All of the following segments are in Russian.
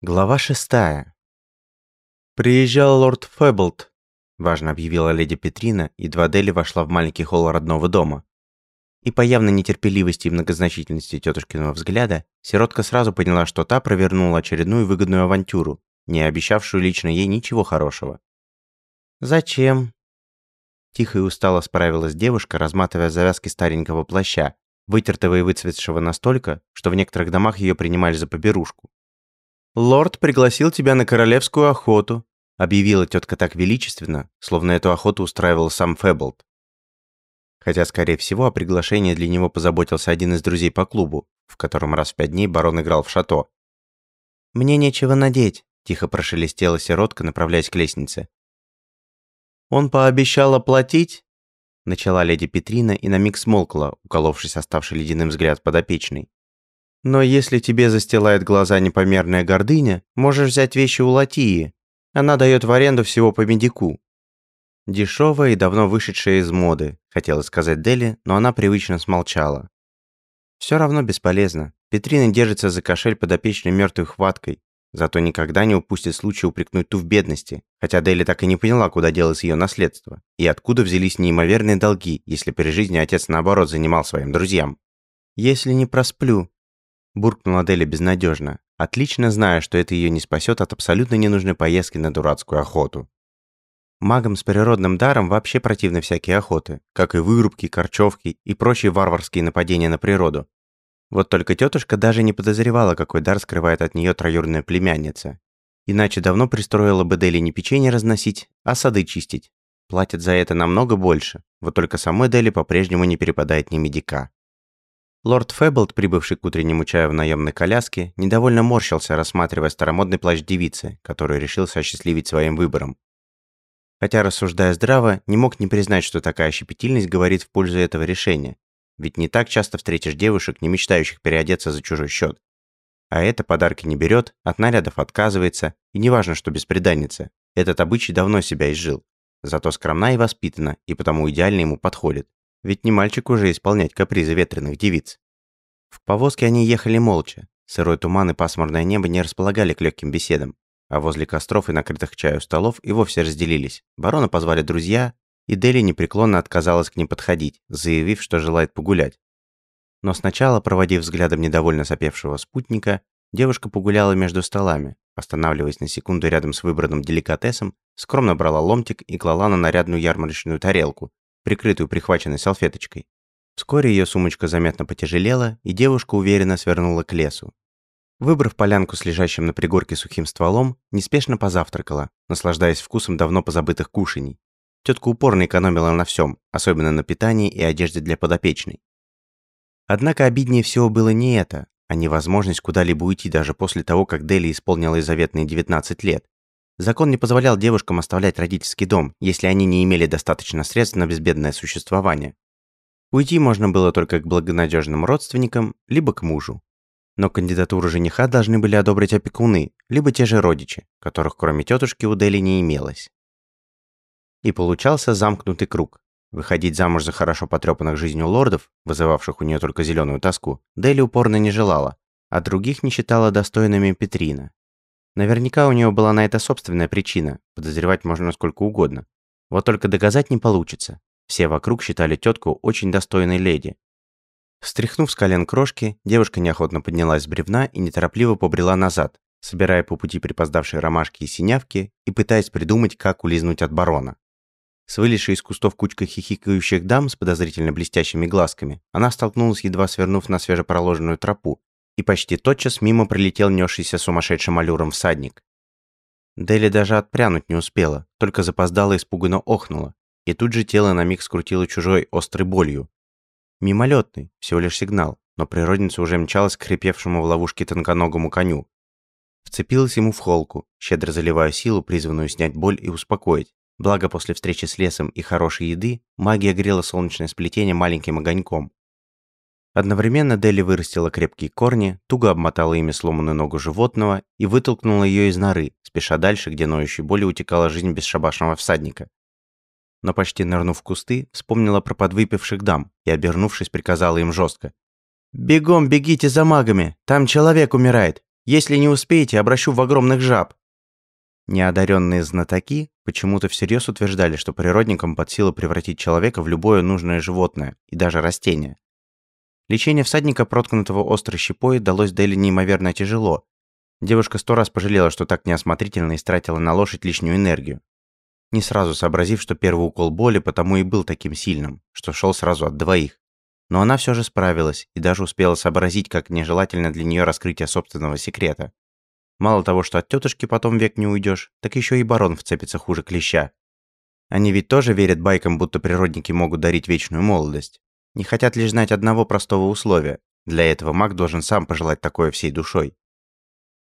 Глава шестая. «Приезжал лорд Фэблд», – важно объявила леди Петрина, едва Дели вошла в маленький холл родного дома. И по явной нетерпеливости и многозначительности тетушкиного взгляда, сиротка сразу поняла, что та провернула очередную выгодную авантюру, не обещавшую лично ей ничего хорошего. «Зачем?» Тихо и устало справилась девушка, разматывая завязки старенького плаща, вытертого и выцветшего настолько, что в некоторых домах ее принимали за поберушку. «Лорд пригласил тебя на королевскую охоту», объявила тетка так величественно, словно эту охоту устраивал сам Фэблд. Хотя, скорее всего, о приглашении для него позаботился один из друзей по клубу, в котором раз в пять дней барон играл в шато. «Мне нечего надеть», – тихо прошелестела сиротка, направляясь к лестнице. «Он пообещал оплатить?» Начала леди Петрина и на миг смолкла, уколовшись оставший ледяным взгляд подопечной. Но если тебе застилает глаза непомерная гордыня, можешь взять вещи у Латии. Она дает в аренду всего по медику. Дешевая и давно вышедшая из моды, хотела сказать Дели, но она привычно смолчала. Все равно бесполезно. Петрина держится за кошель подопечной мертвой хваткой, зато никогда не упустит случая упрекнуть ту в бедности, хотя Дели так и не поняла, куда делось ее наследство, и откуда взялись неимоверные долги, если при жизни отец наоборот занимал своим друзьям. «Если не просплю, буркнула Дели безнадежно, отлично зная, что это ее не спасет от абсолютно ненужной поездки на дурацкую охоту. Магам с природным даром вообще противны всякие охоты, как и вырубки, корчевки и прочие варварские нападения на природу. Вот только тетушка даже не подозревала, какой дар скрывает от нее троюродная племянница. Иначе давно пристроила бы Дели не печенье разносить, а сады чистить. Платят за это намного больше, вот только самой Дели по-прежнему не перепадает ни медика. Лорд Фэблд, прибывший к утреннему чаю в наемной коляске, недовольно морщился, рассматривая старомодный плащ девицы, который решился осчастливить своим выбором. Хотя, рассуждая здраво, не мог не признать, что такая щепетильность говорит в пользу этого решения. Ведь не так часто встретишь девушек, не мечтающих переодеться за чужой счет. А это подарки не берет, от нарядов отказывается, и неважно, что беспреданница. Этот обычай давно себя изжил. Зато скромна и воспитана, и потому идеально ему подходит. Ведь не мальчик уже исполнять капризы ветреных девиц. В повозке они ехали молча. Сырой туман и пасмурное небо не располагали к легким беседам. А возле костров и накрытых чаю столов и вовсе разделились. Барона позвали друзья, и Дели непреклонно отказалась к ним подходить, заявив, что желает погулять. Но сначала, проводив взглядом недовольно сопевшего спутника, девушка погуляла между столами, останавливаясь на секунду рядом с выбранным деликатесом, скромно брала ломтик и клала на нарядную ярмарочную тарелку, прикрытую прихваченной салфеточкой. Вскоре ее сумочка заметно потяжелела, и девушка уверенно свернула к лесу. Выбрав полянку с лежащим на пригорке сухим стволом, неспешно позавтракала, наслаждаясь вкусом давно позабытых кушаний. Тетка упорно экономила на всем, особенно на питании и одежде для подопечной. Однако обиднее всего было не это, а невозможность куда-либо уйти даже после того, как Дели исполнилось заветные 19 лет. Закон не позволял девушкам оставлять родительский дом, если они не имели достаточно средств на безбедное существование. Уйти можно было только к благонадежным родственникам, либо к мужу. Но кандидатуру жениха должны были одобрить опекуны, либо те же родичи, которых кроме тетушки у Дели не имелось. И получался замкнутый круг. Выходить замуж за хорошо потрепанных жизнью лордов, вызывавших у нее только зеленую тоску, Дели упорно не желала, а других не считала достойными Петрина. Наверняка у нее была на это собственная причина, подозревать можно сколько угодно. Вот только доказать не получится. Все вокруг считали тетку очень достойной леди. Встряхнув с колен крошки, девушка неохотно поднялась с бревна и неторопливо побрела назад, собирая по пути припоздавшие ромашки и синявки и пытаясь придумать, как улизнуть от барона. С вылезшей из кустов кучкой хихикающих дам с подозрительно блестящими глазками, она столкнулась, едва свернув на свежепроложенную тропу, и почти тотчас мимо пролетел несшийся сумасшедшим аллюром всадник. Дели даже отпрянуть не успела, только запоздала испуганно охнула, и тут же тело на миг скрутило чужой острой болью. Мимолетный, всего лишь сигнал, но природница уже мчалась к хрипевшему в ловушке тонконогому коню. Вцепилась ему в холку, щедро заливая силу, призванную снять боль и успокоить. Благо после встречи с лесом и хорошей еды магия грела солнечное сплетение маленьким огоньком, Одновременно Дели вырастила крепкие корни, туго обмотала ими сломанную ногу животного и вытолкнула ее из норы, спеша дальше, где ноющей боли утекала жизнь бесшабашного всадника. Но почти нырнув в кусты, вспомнила про подвыпивших дам и, обернувшись, приказала им жестко. «Бегом бегите за магами! Там человек умирает! Если не успеете, обращу в огромных жаб». Неодаренные знатоки почему-то всерьез утверждали, что природникам под силу превратить человека в любое нужное животное и даже растение. Лечение всадника, проткнутого острой щепой, далось Дели неимоверно тяжело. Девушка сто раз пожалела, что так неосмотрительно истратила на лошадь лишнюю энергию. Не сразу сообразив, что первый укол боли потому и был таким сильным, что шел сразу от двоих. Но она все же справилась и даже успела сообразить, как нежелательно для нее раскрытие собственного секрета. Мало того, что от тетушки потом век не уйдешь, так еще и барон вцепится хуже клеща. Они ведь тоже верят байкам, будто природники могут дарить вечную молодость. Не хотят лишь знать одного простого условия. Для этого маг должен сам пожелать такое всей душой.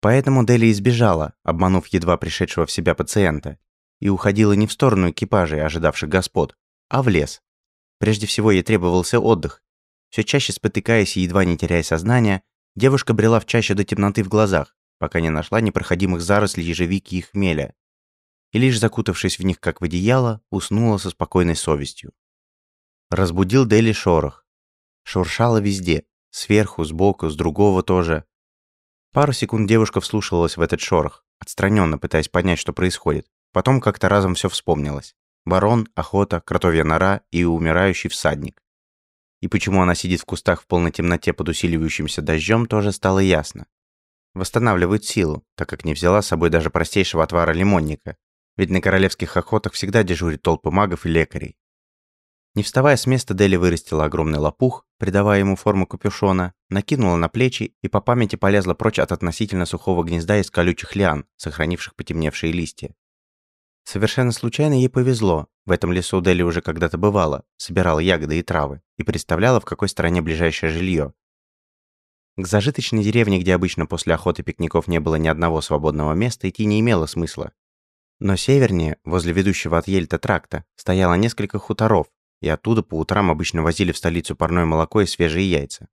Поэтому Дели избежала, обманув едва пришедшего в себя пациента, и уходила не в сторону экипажей, ожидавших господ, а в лес. Прежде всего ей требовался отдых. Все чаще спотыкаясь и едва не теряя сознание, девушка брела в чаще до темноты в глазах, пока не нашла непроходимых зарослей ежевики и хмеля. И лишь закутавшись в них как в одеяло, уснула со спокойной совестью. Разбудил Дели шорох. Шуршало везде, сверху, сбоку, с другого тоже. Пару секунд девушка вслушивалась в этот шорох, отстраненно пытаясь понять, что происходит. Потом как-то разом все вспомнилось. Барон, охота, кротовья нора и умирающий всадник. И почему она сидит в кустах в полной темноте под усиливающимся дождем, тоже стало ясно. Восстанавливают силу, так как не взяла с собой даже простейшего отвара лимонника. Ведь на королевских охотах всегда дежурят толпы магов и лекарей. Не вставая с места, Дели вырастила огромный лопух, придавая ему форму капюшона, накинула на плечи и по памяти полезла прочь от относительно сухого гнезда из колючих лиан, сохранивших потемневшие листья. Совершенно случайно ей повезло. В этом лесу Дели уже когда-то бывала, собирала ягоды и травы и представляла, в какой стороне ближайшее жилье. К зажиточной деревне, где обычно после охоты пикников не было ни одного свободного места, идти не имело смысла. Но севернее, возле ведущего от Ельта тракта, стояло несколько хуторов, и оттуда по утрам обычно возили в столицу парное молоко и свежие яйца.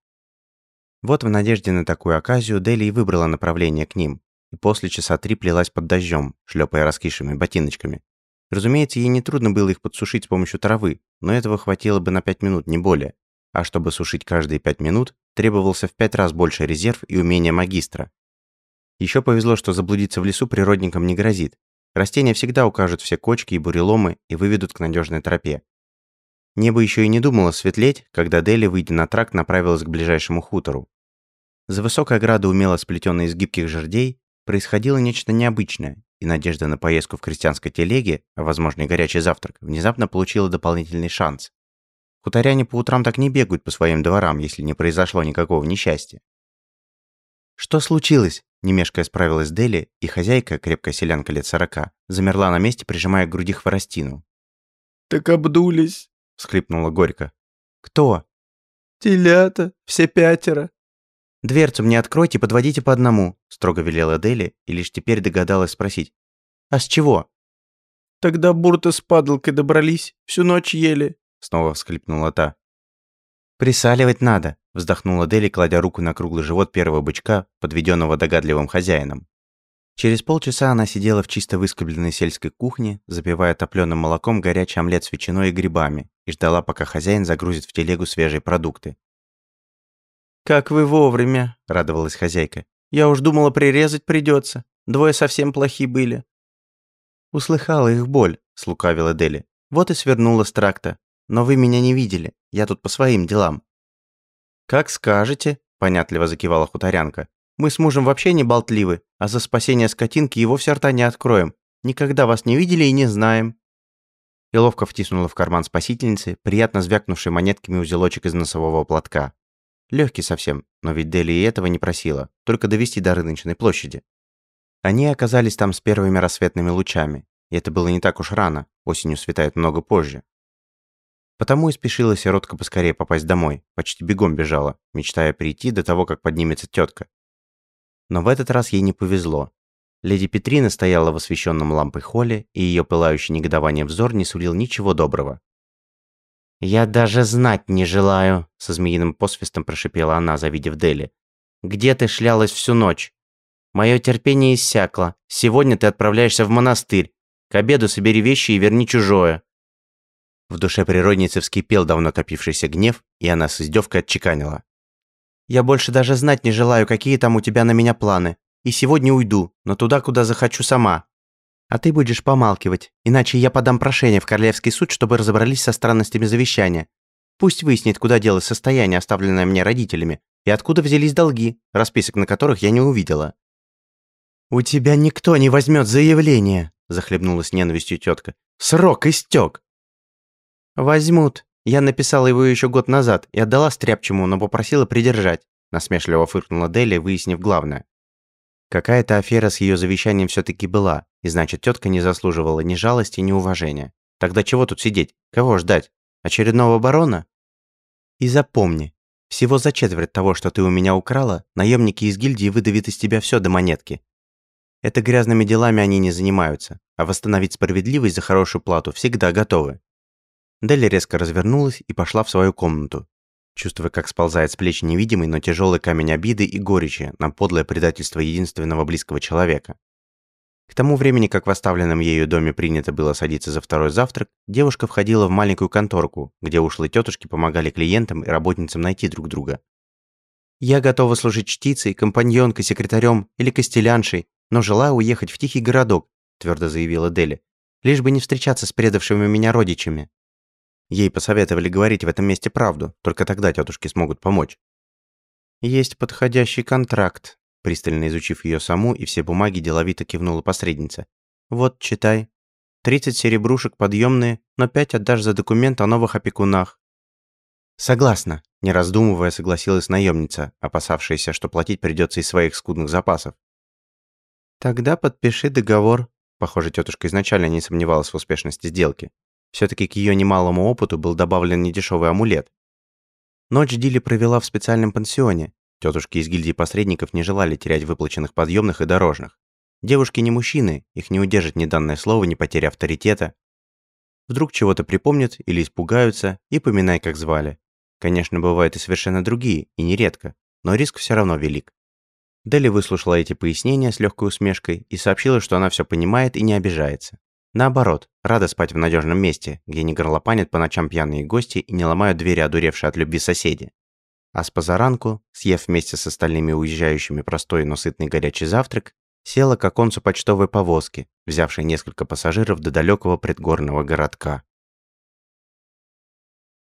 Вот в надежде на такую оказию Дели и выбрала направление к ним, и после часа три плелась под дождем, шлепая раскисшими ботиночками. Разумеется, ей нетрудно было их подсушить с помощью травы, но этого хватило бы на пять минут, не более. А чтобы сушить каждые пять минут, требовался в пять раз больше резерв и умения магистра. Еще повезло, что заблудиться в лесу природникам не грозит. Растения всегда укажут все кочки и буреломы и выведут к надежной тропе. Небо еще и не думало светлеть, когда Дели, выйдя на тракт, направилась к ближайшему хутору. За высокой оградой, умело сплетенной из гибких жердей, происходило нечто необычное, и надежда на поездку в крестьянской телеге, а возможно и горячий завтрак, внезапно получила дополнительный шанс. Хуторяне по утрам так не бегают по своим дворам, если не произошло никакого несчастья. «Что случилось?» – немешкая справилась Дели, и хозяйка, крепкая селянка лет сорока, замерла на месте, прижимая к груди хворостину. «Так обдулись!» – всхлипнула горько. «Кто?» «Телята, все пятеро». «Дверцу мне откройте, подводите по одному», – строго велела Дели, и лишь теперь догадалась спросить. «А с чего?» «Тогда бурты с падалкой добрались, всю ночь ели», – снова всхлипнула та. «Присаливать надо», – вздохнула Дели, кладя руку на круглый живот первого бычка, подведенного догадливым хозяином. Через полчаса она сидела в чисто выскобленной сельской кухне, запивая топленым молоком горячий омлет с ветчиной и грибами, и ждала, пока хозяин загрузит в телегу свежие продукты. «Как вы вовремя», – радовалась хозяйка. «Я уж думала, прирезать придется. Двое совсем плохие были». «Услыхала их боль», – слукавила Дели. «Вот и свернула с тракта. Но вы меня не видели. Я тут по своим делам». «Как скажете», – понятливо закивала хуторянка. Мы с мужем вообще не болтливы, а за спасение скотинки его все рта не откроем. Никогда вас не видели и не знаем». И ловко втиснула в карман спасительницы, приятно звякнувший монетками узелочек из носового платка. Легкий совсем, но ведь Дели и этого не просила, только довести до рыночной площади. Они оказались там с первыми рассветными лучами, и это было не так уж рано, осенью светает много позже. Потому и спешила сиротка поскорее попасть домой, почти бегом бежала, мечтая прийти до того, как поднимется тетка, но в этот раз ей не повезло. Леди Петрина стояла в освещенном лампой холле, и ее пылающий негодованием взор не сулил ничего доброго. «Я даже знать не желаю», — со змеиным посвистом прошипела она, завидев Дели. «Где ты шлялась всю ночь? Мое терпение иссякло. Сегодня ты отправляешься в монастырь. К обеду собери вещи и верни чужое». В душе природницы вскипел давно копившийся гнев, и она с издевкой отчеканила. Я больше даже знать не желаю, какие там у тебя на меня планы. И сегодня уйду, но туда, куда захочу сама. А ты будешь помалкивать, иначе я подам прошение в Королевский суд, чтобы разобрались со странностями завещания. Пусть выяснит, куда делось состояние, оставленное мне родителями, и откуда взялись долги, расписок на которых я не увидела. «У тебя никто не возьмет заявление», – захлебнулась ненавистью тетка. «Срок истек». «Возьмут. Я написала его еще год назад и отдала Стряпчему, но попросила придержать», – насмешливо фыркнула Дели, выяснив главное. Какая-то афера с ее завещанием все-таки была, и значит, тетка не заслуживала ни жалости, ни уважения. Тогда чего тут сидеть? Кого ждать? Очередного барона? И запомни, всего за четверть того, что ты у меня украла, наемники из гильдии выдавят из тебя все до монетки. Это грязными делами они не занимаются, а восстановить справедливость за хорошую плату всегда готовы. Дели резко развернулась и пошла в свою комнату, чувствуя, как сползает с плеч невидимый, но тяжелый камень обиды и горечи на подлое предательство единственного близкого человека. К тому времени, как в оставленном ею доме принято было садиться за второй завтрак, девушка входила в маленькую конторку, где ушлые тетушки помогали клиентам и работницам найти друг друга. «Я готова служить чтицей, компаньонкой, секретарем или костеляншей, но желаю уехать в тихий городок», твердо заявила Дели, «лишь бы не встречаться с предавшими меня родичами». Ей посоветовали говорить в этом месте правду, только тогда тетушки смогут помочь. «Есть подходящий контракт», пристально изучив ее саму и все бумаги деловито кивнула посредница. «Вот, читай. Тридцать серебрушек подъемные, но пять отдашь за документ о новых опекунах». «Согласна», – не раздумывая согласилась наемница, опасавшаяся, что платить придется из своих скудных запасов. «Тогда подпиши договор». Похоже, тетушка изначально не сомневалась в успешности сделки. Все-таки к ее немалому опыту был добавлен недешевый амулет. Ночь Дили провела в специальном пансионе. Тетушки из гильдии посредников не желали терять выплаченных подъемных и дорожных. Девушки не мужчины, их не удержит ни данное слово, ни потеря авторитета. Вдруг чего-то припомнят или испугаются, и поминай, как звали. Конечно, бывают и совершенно другие, и нередко, но риск все равно велик. Дели выслушала эти пояснения с легкой усмешкой и сообщила, что она все понимает и не обижается. Наоборот, рада спать в надежном месте, где не горлопанят по ночам пьяные гости и не ломают двери одуревшие от любви соседи. А с позаранку, съев вместе с остальными уезжающими простой, но сытный горячий завтрак, села к оконцу почтовой повозки, взявшей несколько пассажиров до далекого предгорного городка.